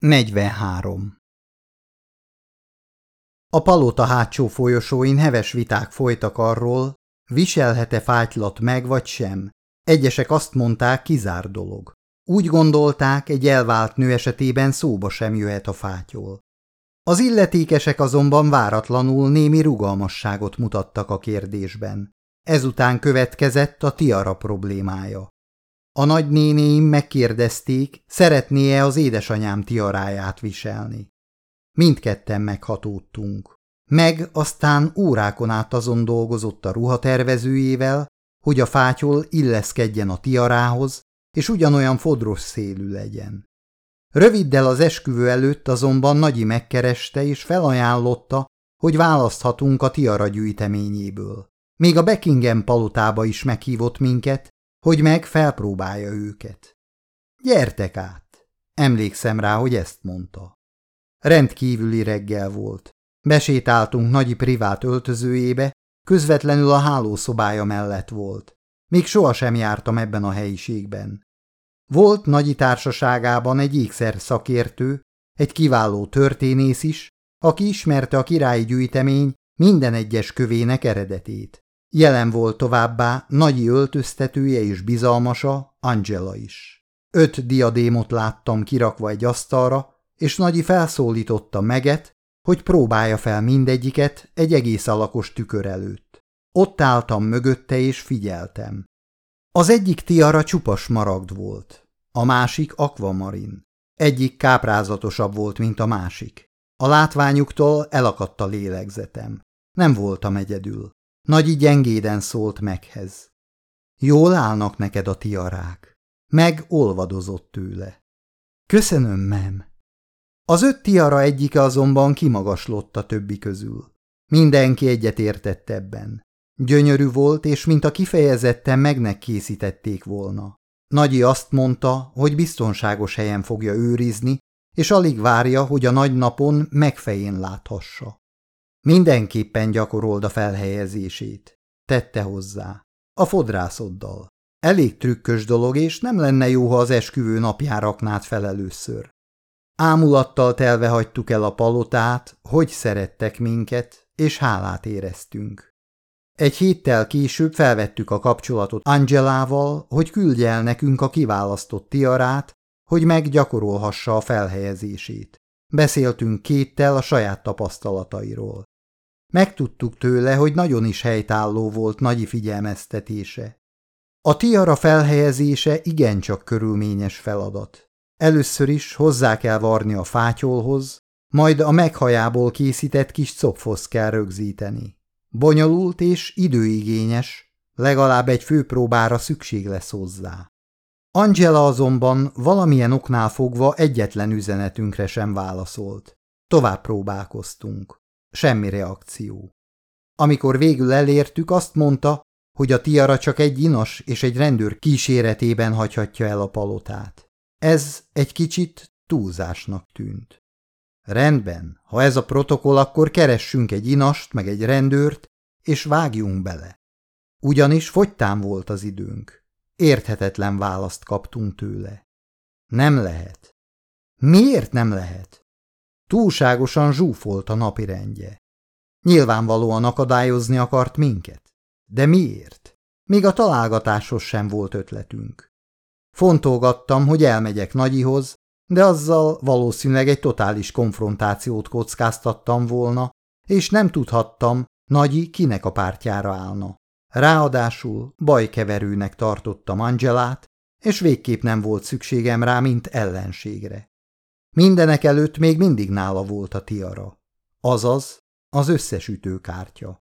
43. A palota hátsó folyosóin heves viták folytak arról, viselhet-e fájtlat meg vagy sem. Egyesek azt mondták, kizár dolog. Úgy gondolták, egy elvált nő esetében szóba sem jöhet a fátyol. Az illetékesek azonban váratlanul némi rugalmasságot mutattak a kérdésben. Ezután következett a tiara problémája. A nagynénéim megkérdezték, szeretné-e az édesanyám tiaráját viselni. Mindketten meghatódtunk. Meg aztán órákon át azon dolgozott a ruhatervezőjével, hogy a fátyol illeszkedjen a tiarához, és ugyanolyan fodros szélű legyen. Röviddel az esküvő előtt azonban Nagyi megkereste és felajánlotta, hogy választhatunk a tiara gyűjteményéből. Még a Beckingham palotába is meghívott minket, hogy meg felpróbálja őket. Gyertek át! Emlékszem rá, hogy ezt mondta. Rendkívüli reggel volt. Besétáltunk Nagyi privát öltözőjébe, közvetlenül a hálószobája mellett volt. Még sohasem jártam ebben a helyiségben. Volt Nagyi társaságában egy ékszer szakértő, egy kiváló történész is, aki ismerte a királyi gyűjtemény minden egyes kövének eredetét. Jelen volt továbbá nagyi öltöztetője és bizalmasa, Angela is. Öt diadémot láttam kirakva egy asztalra, és Nagyi felszólította Meget, hogy próbálja fel mindegyiket egy egész alakos tükör előtt. Ott álltam mögötte és figyeltem. Az egyik tiara csupas maragd volt, a másik akvamarin. Egyik káprázatosabb volt, mint a másik. A látványuktól elakadt a lélegzetem. Nem voltam egyedül. Nagyi gyengéden szólt meghez. Jól állnak neked a tiarák. Meg olvadozott tőle. Köszönöm, mem. Az öt tiara egyike azonban kimagaslott a többi közül. Mindenki egyetértett ebben. Gyönyörű volt, és mint a kifejezetten megnek készítették volna. Nagyi azt mondta, hogy biztonságos helyen fogja őrizni, és alig várja, hogy a nagy napon megfején láthassa. Mindenképpen gyakorold a felhelyezését. Tette hozzá. A fodrászoddal. Elég trükkös dolog, és nem lenne jó, ha az esküvő napján raknád fel először. Ámulattal telve hagytuk el a palotát, hogy szerettek minket, és hálát éreztünk. Egy héttel később felvettük a kapcsolatot Angelával, hogy küldje el nekünk a kiválasztott tiarát, hogy meggyakorolhassa a felhelyezését. Beszéltünk kéttel a saját tapasztalatairól. Megtudtuk tőle, hogy nagyon is helytálló volt nagyi figyelmeztetése. A tiara felhelyezése igencsak körülményes feladat. Először is hozzá kell varni a fátyolhoz, majd a meghajából készített kis copfhoz kell rögzíteni. Bonyolult és időigényes, legalább egy főpróbára szükség lesz hozzá. Angela azonban valamilyen oknál fogva egyetlen üzenetünkre sem válaszolt. Tovább próbálkoztunk. Semmi reakció. Amikor végül elértük, azt mondta, hogy a tiara csak egy inas és egy rendőr kíséretében hagyhatja el a palotát. Ez egy kicsit túlzásnak tűnt. Rendben, ha ez a protokoll, akkor keressünk egy inast, meg egy rendőrt, és vágjunk bele. Ugyanis fogytán volt az időnk. Érthetetlen választ kaptunk tőle. Nem lehet. Miért nem lehet? Túlságosan zsúfolt a napirendje. Nyilvánvalóan akadályozni akart minket. De miért? Még a találgatáshoz sem volt ötletünk. Fontolgattam, hogy elmegyek Nagyihoz, de azzal valószínűleg egy totális konfrontációt kockáztattam volna, és nem tudhattam, Nagyi kinek a pártjára állna. Ráadásul bajkeverőnek tartottam Angelát, és végképp nem volt szükségem rá, mint ellenségre. Mindenek előtt még mindig nála volt a tiara, azaz az összes ütőkártya.